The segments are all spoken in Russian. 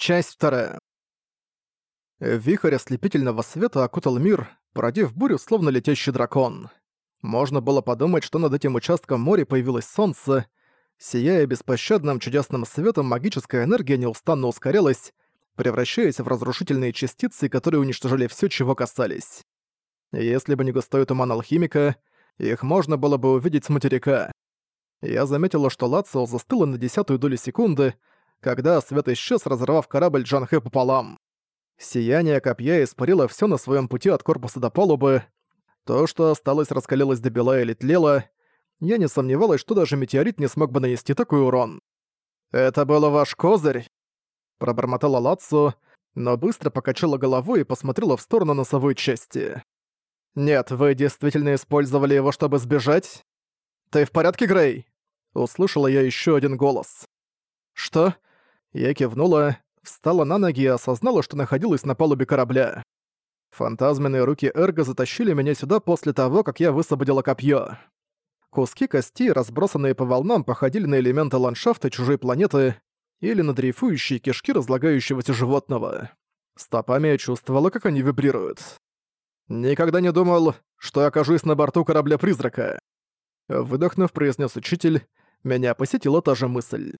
Часть вторая. Вихрь ослепительного света окутал мир, породив бурю, словно летящий дракон. Можно было подумать, что над этим участком моря появилось солнце. Сияя беспощадным чудесным светом, магическая энергия неустанно ускорялась, превращаясь в разрушительные частицы, которые уничтожали все, чего касались. Если бы не густой туман алхимика, их можно было бы увидеть с материка. Я заметила, что Лацио застыла на десятую долю секунды, когда свет исчез, разорвав корабль Джанхэ пополам. Сияние копья испарило все на своем пути от корпуса до палубы. То, что осталось, раскалилось до бела или тлело. Я не сомневалась, что даже метеорит не смог бы нанести такой урон. «Это был ваш козырь?» Пробормотала Лацу, но быстро покачала головой и посмотрела в сторону носовой части. «Нет, вы действительно использовали его, чтобы сбежать?» «Ты в порядке, Грей?» Услышала я еще один голос. «Что?» Я кивнула, встала на ноги и осознала, что находилась на палубе корабля. Фантазменные руки Эрго затащили меня сюда после того, как я высвободила копье. Куски кости, разбросанные по волнам, походили на элементы ландшафта чужой планеты или на дрейфующие кишки разлагающегося животного. Стопами я чувствовала, как они вибрируют. Никогда не думал, что окажусь на борту корабля-призрака. Выдохнув, произнес учитель, меня посетила та же мысль.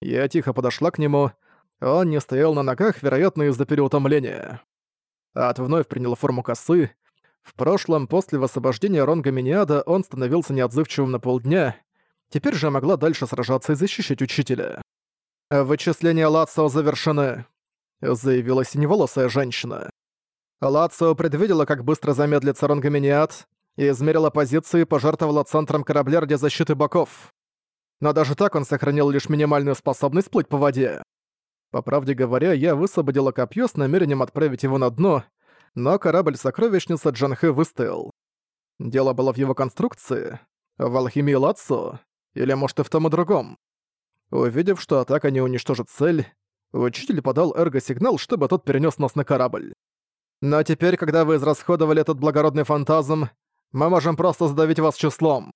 Я тихо подошла к нему. Он не стоял на ногах, вероятно, из-за переутомления. Ад вновь принял форму косы. В прошлом, после освобождения Ронга Миниада, он становился неотзывчивым на полдня. Теперь же могла дальше сражаться и защищать учителя. «Вычисления Лацио завершены», — заявила синеволосая женщина. Лацио предвидела, как быстро замедлится Ронгаминиат, и измерила позиции и пожертвовала центром корабля ради защиты боков но даже так он сохранил лишь минимальную способность плыть по воде. По правде говоря, я высвободила копье с намерением отправить его на дно, но корабль-сокровищница Джанхэ выстоял. Дело было в его конструкции, в алхимии Лацо, или может и в том и другом. Увидев, что атака не уничтожит цель, учитель подал эрго-сигнал, чтобы тот перенес нас на корабль. Но теперь, когда вы израсходовали этот благородный фантазм, мы можем просто задавить вас числом.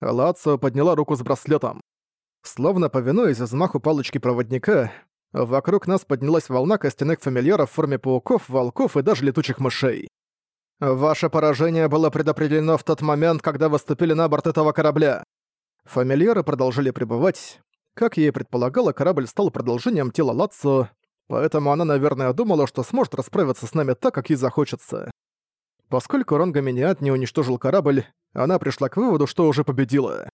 Лацио подняла руку с браслетом. Словно повинуясь взмаху палочки проводника, вокруг нас поднялась волна костяных фамильяров в форме пауков, волков и даже летучих мышей. «Ваше поражение было предопределено в тот момент, когда вы ступили на борт этого корабля». Фамильяры продолжили пребывать. Как я и предполагала, корабль стал продолжением тела Лацио, поэтому она, наверное, думала, что сможет расправиться с нами так, как ей захочется. Поскольку Ронга Миниат не уничтожил корабль, она пришла к выводу, что уже победила.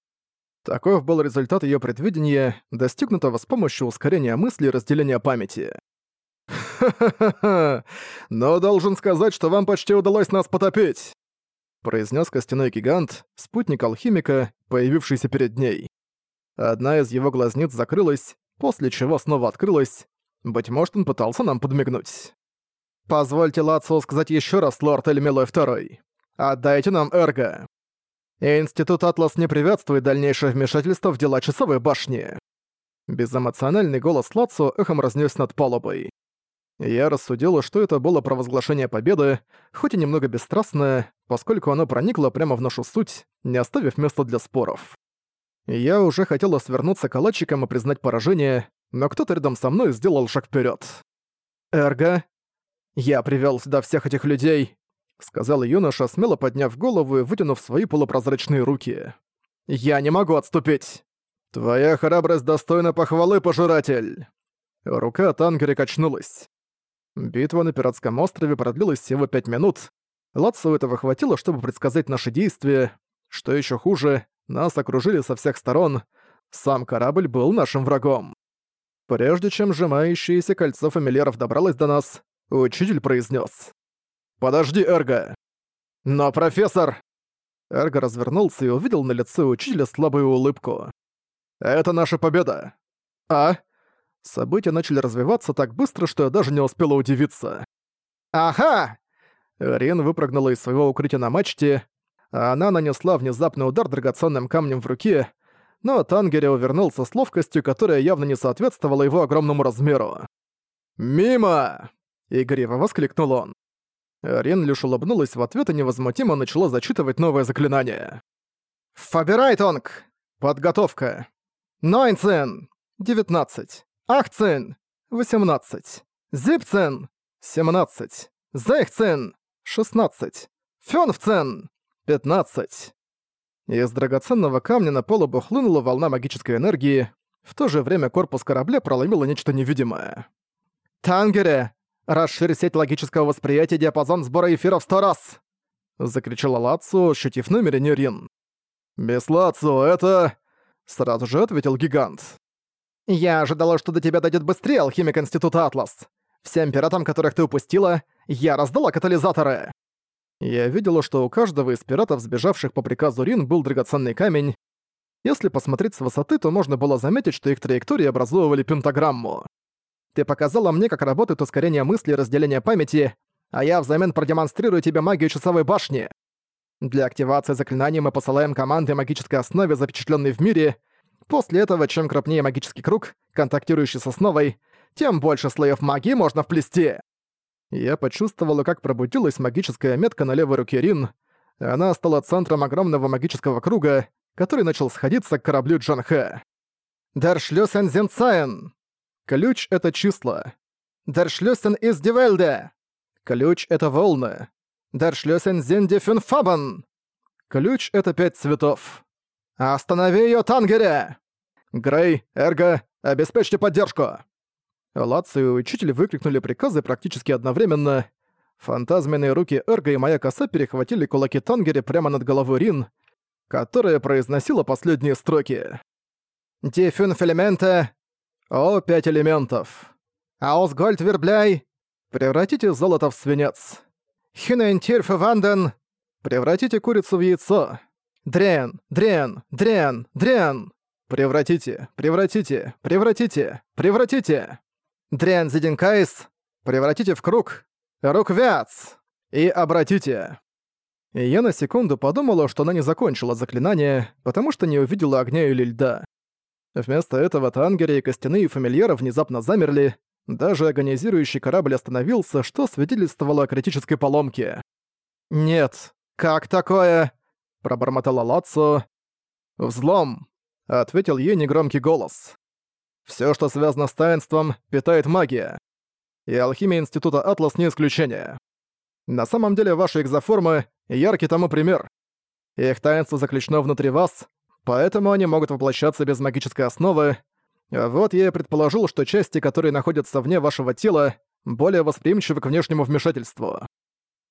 Таков был результат ее предвидения, достигнутого с помощью ускорения мысли и разделения памяти. «Ха-ха-ха! Но должен сказать, что вам почти удалось нас потопить!» произнес костяной гигант, спутник алхимика, появившийся перед ней. Одна из его глазниц закрылась, после чего снова открылась. Быть может, он пытался нам подмигнуть. «Позвольте Лацио сказать еще раз, лорд Эльмилой Второй. Отдайте нам Эрго. Институт Атлас не приветствует дальнейшее вмешательство в дела часовой башни». Безэмоциональный голос Лацио эхом разнес над палубой. Я рассудила, что это было провозглашение победы, хоть и немного бесстрастное, поскольку оно проникло прямо в нашу суть, не оставив места для споров. Я уже хотела свернуться калачиком и признать поражение, но кто-то рядом со мной сделал шаг вперед. «Эрго, «Я привел сюда всех этих людей», — сказал юноша, смело подняв голову и вытянув свои полупрозрачные руки. «Я не могу отступить!» «Твоя храбрость достойна похвалы, пожиратель!» Рука Тангери качнулась. Битва на пиратском острове продлилась всего пять минут. Лацу этого хватило, чтобы предсказать наши действия. Что еще хуже, нас окружили со всех сторон. Сам корабль был нашим врагом. Прежде чем сжимающееся кольцо фамильяров добралось до нас, Учитель произнес: «Подожди, Эрго!» «Но, профессор!» Эрго развернулся и увидел на лице учителя слабую улыбку. «Это наша победа!» «А?» События начали развиваться так быстро, что я даже не успела удивиться. «Ага!» Рин выпрыгнула из своего укрытия на мачте, а она нанесла внезапный удар драгоценным камнем в руке, но Тангери увернулся с ловкостью, которая явно не соответствовала его огромному размеру. «Мимо!» Игриво воскликнул он. Рен лишь улыбнулась в ответ и невозмутимо начала зачитывать новое заклинание. «Фабирайтонг! Подготовка! Нойнцин! Девятнадцать! Ахцин! 18. Зипцен! 17. Зайхцен! 16. Фёнфцен! 15. Из драгоценного камня на полубу хлынула волна магической энергии, в то же время корпус корабля проломило нечто невидимое. «Тангере! Расширь сеть логического восприятия диапазон сбора эфира в сто раз!» — закричала Лацу, ощутив намерение Рин. «Без Лацу, это...» — сразу же ответил гигант. «Я ожидала, что до тебя дойдет быстрее алхимик Института Атлас. Всем пиратам, которых ты упустила, я раздала катализаторы!» Я видела, что у каждого из пиратов, сбежавших по приказу Рин, был драгоценный камень. Если посмотреть с высоты, то можно было заметить, что их траектории образовывали пентаграмму. Ты показала мне, как работает ускорение мысли и разделение памяти, а я взамен продемонстрирую тебе магию часовой башни. Для активации заклинаний мы посылаем команды магической основе, запечатленной в мире. После этого, чем крупнее магический круг, контактирующий с основой, тем больше слоев магии можно вплести. Я почувствовала, как пробудилась магическая метка на левой руке Рин. Она стала центром огромного магического круга, который начал сходиться к кораблю Джанхэ. «Дершлёсен Зенцайн!» Ключ — это числа. «Дершлёсен из Дивельде!» Ключ — это волны. «Дершлёсен Зенди Фюнфабан!» Ключ — это пять цветов. «Останови её, Тангере!» «Грей, Эрго, обеспечьте поддержку!» Лаци и учитель выкрикнули приказы практически одновременно. Фантазменные руки Эрго и моя коса перехватили кулаки Тангери прямо над головой Рин, которая произносила последние строки. «Дифюн филимента, о пять элементов. Аусгольд вербляй, превратите золото в свинец. Хинентирф ванден, превратите курицу в яйцо. Дрен, дрен, дрен, дрен. Превратите, превратите, превратите, превратите. Дрян Зидинкайс, превратите в круг, руквяц и обратите. И я на секунду подумала, что она не закончила заклинание, потому что не увидела огня или льда. Вместо этого Тангери и костяные фамильяры внезапно замерли, даже агонизирующий корабль остановился, что свидетельствовало о критической поломке. «Нет, как такое?» – пробормотала Лацо. «Взлом», – ответил ей негромкий голос. Все, что связано с таинством, питает магия. И алхимия Института Атлас не исключение. На самом деле ваши экзоформы — яркий тому пример. Их таинство заключено внутри вас, поэтому они могут воплощаться без магической основы. Вот я и предположил, что части, которые находятся вне вашего тела, более восприимчивы к внешнему вмешательству.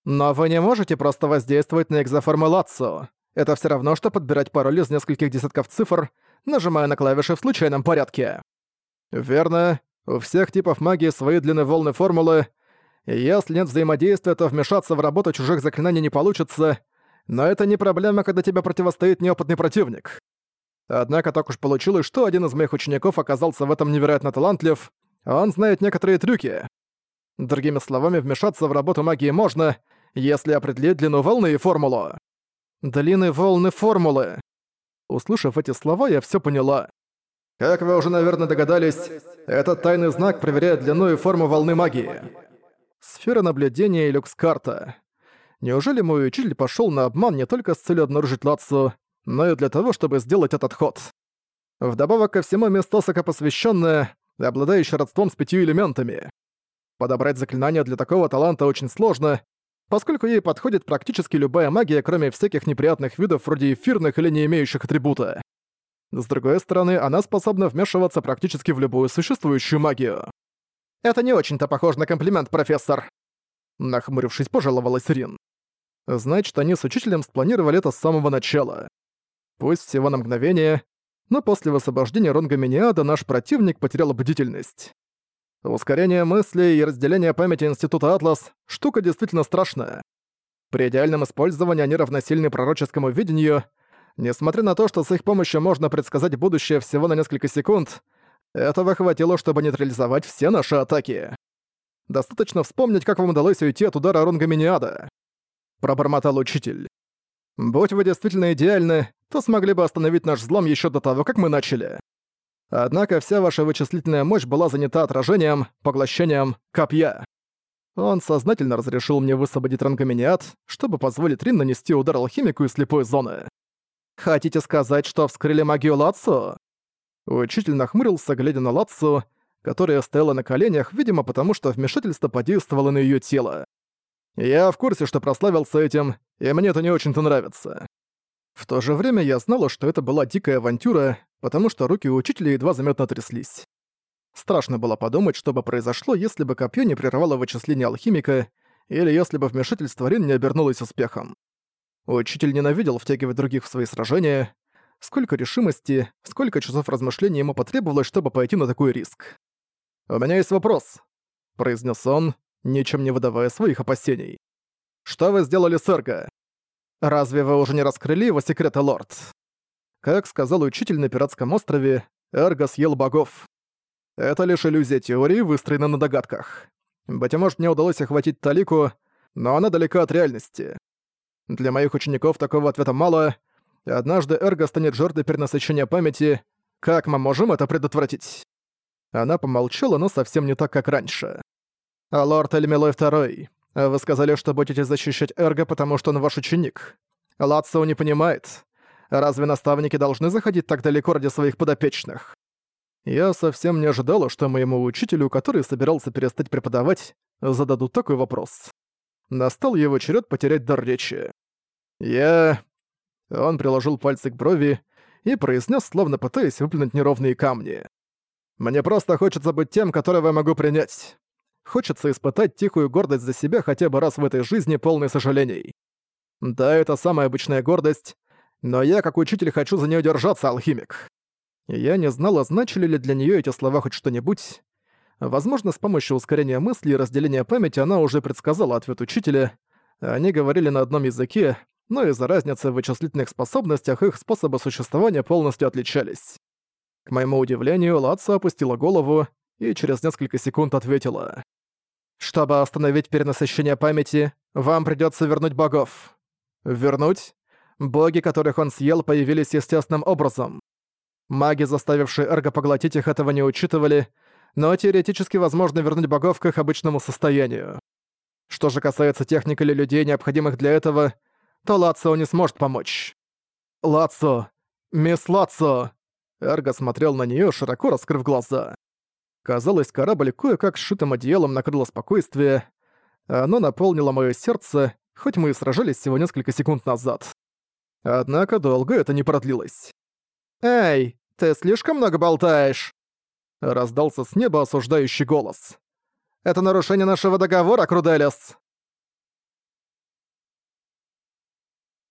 Но вы не можете просто воздействовать на экзоформы Лацо. Это все равно, что подбирать пароль из нескольких десятков цифр, нажимая на клавиши в случайном порядке. Верно. У всех типов магии свои длины волны формулы. Если нет взаимодействия, то вмешаться в работу чужих заклинаний не получится. Но это не проблема, когда тебе противостоит неопытный противник. Однако так уж получилось, что один из моих учеников оказался в этом невероятно талантлив. Он знает некоторые трюки. Другими словами, вмешаться в работу магии можно, если определить длину волны и формулу. Длины волны формулы. Услышав эти слова, я все поняла. Как вы уже, наверное, догадались, этот тайный знак проверяет длину и форму волны магии. Сфера наблюдения и люкс-карта. Неужели мой учитель пошёл на обман не только с целью обнаружить Лацу, но и для того, чтобы сделать этот ход? Вдобавок ко всему, Местосака посвященное, обладающее родством с пятью элементами. Подобрать заклинание для такого таланта очень сложно, поскольку ей подходит практически любая магия, кроме всяких неприятных видов вроде эфирных или не имеющих атрибута. С другой стороны, она способна вмешиваться практически в любую существующую магию. «Это не очень-то похоже на комплимент, профессор!» Нахмурившись, пожаловалась Рин. Значит, они с учителем спланировали это с самого начала. Пусть всего на мгновение, но после высвобождения Ронга Миниада наш противник потерял бдительность. Ускорение мыслей и разделение памяти Института Атлас — штука действительно страшная. При идеальном использовании они равносильны пророческому видению — Несмотря на то, что с их помощью можно предсказать будущее всего на несколько секунд, этого хватило, чтобы нейтрализовать все наши атаки. Достаточно вспомнить, как вам удалось уйти от удара Ронга Миниада. Пробормотал учитель. Будь вы действительно идеальны, то смогли бы остановить наш взлом еще до того, как мы начали. Однако вся ваша вычислительная мощь была занята отражением, поглощением копья. Он сознательно разрешил мне высвободить Рангоминиат, чтобы позволить Рин нанести удар алхимику из слепой зоны. Хотите сказать, что вскрыли магию Лацу?» Учитель нахмурился, глядя на Лацу, которая стояла на коленях, видимо, потому что вмешательство подействовало на её тело. Я в курсе, что прославился этим, и мне это не очень-то нравится. В то же время я знала, что это была дикая авантюра, потому что руки у учителя едва заметно тряслись. Страшно было подумать, что бы произошло, если бы копье не прервало вычисление алхимика, или если бы вмешательство Рин не обернулось успехом. Учитель ненавидел втягивать других в свои сражения. Сколько решимости, сколько часов размышлений ему потребовалось, чтобы пойти на такой риск. «У меня есть вопрос», — произнес он, ничем не выдавая своих опасений. «Что вы сделали с Эрго? Разве вы уже не раскрыли его секреты, лорд?» Как сказал учитель на пиратском острове, Эрго съел богов. Это лишь иллюзия теории, выстроена на догадках. Быть может, мне удалось охватить Талику, но она далека от реальности. Для моих учеников такого ответа мало. Однажды Эрго станет жертвой перенасыщения памяти. Как мы можем это предотвратить? Она помолчала, но совсем не так, как раньше. А лорд Эльмилой Второй, вы сказали, что будете защищать Эрго, потому что он ваш ученик. Лацио не понимает. Разве наставники должны заходить так далеко ради своих подопечных? Я совсем не ожидала, что моему учителю, который собирался перестать преподавать, зададут такой вопрос. Настал его черед потерять дар речи. Я... Он приложил пальцы к брови и произнес, словно пытаясь выплюнуть неровные камни. «Мне просто хочется быть тем, которого я могу принять. Хочется испытать тихую гордость за себя хотя бы раз в этой жизни, полной сожалений. Да, это самая обычная гордость, но я, как учитель, хочу за нее держаться, алхимик. Я не знала, значили ли для нее эти слова хоть что-нибудь. Возможно, с помощью ускорения мысли и разделения памяти она уже предсказала ответ учителя. Они говорили на одном языке, но из-за разницы в вычислительных способностях их способы существования полностью отличались. К моему удивлению, Латса опустила голову и через несколько секунд ответила. «Чтобы остановить перенасыщение памяти, вам придётся вернуть богов». «Вернуть?» Боги, которых он съел, появились естественным образом. Маги, заставившие Эрго поглотить их, этого не учитывали, но теоретически возможно вернуть богов к их обычному состоянию. Что же касается техник или людей, необходимых для этого, то Лацио не сможет помочь. «Лацо! Мисс Лацо!» Эрго смотрел на нее, широко раскрыв глаза. Казалось, корабль кое-как сшитым одеялом накрыло спокойствие. Оно наполнило мое сердце, хоть мы и сражались всего несколько секунд назад. Однако долго это не продлилось. «Эй, ты слишком много болтаешь!» Раздался с неба осуждающий голос. «Это нарушение нашего договора, Круделес!»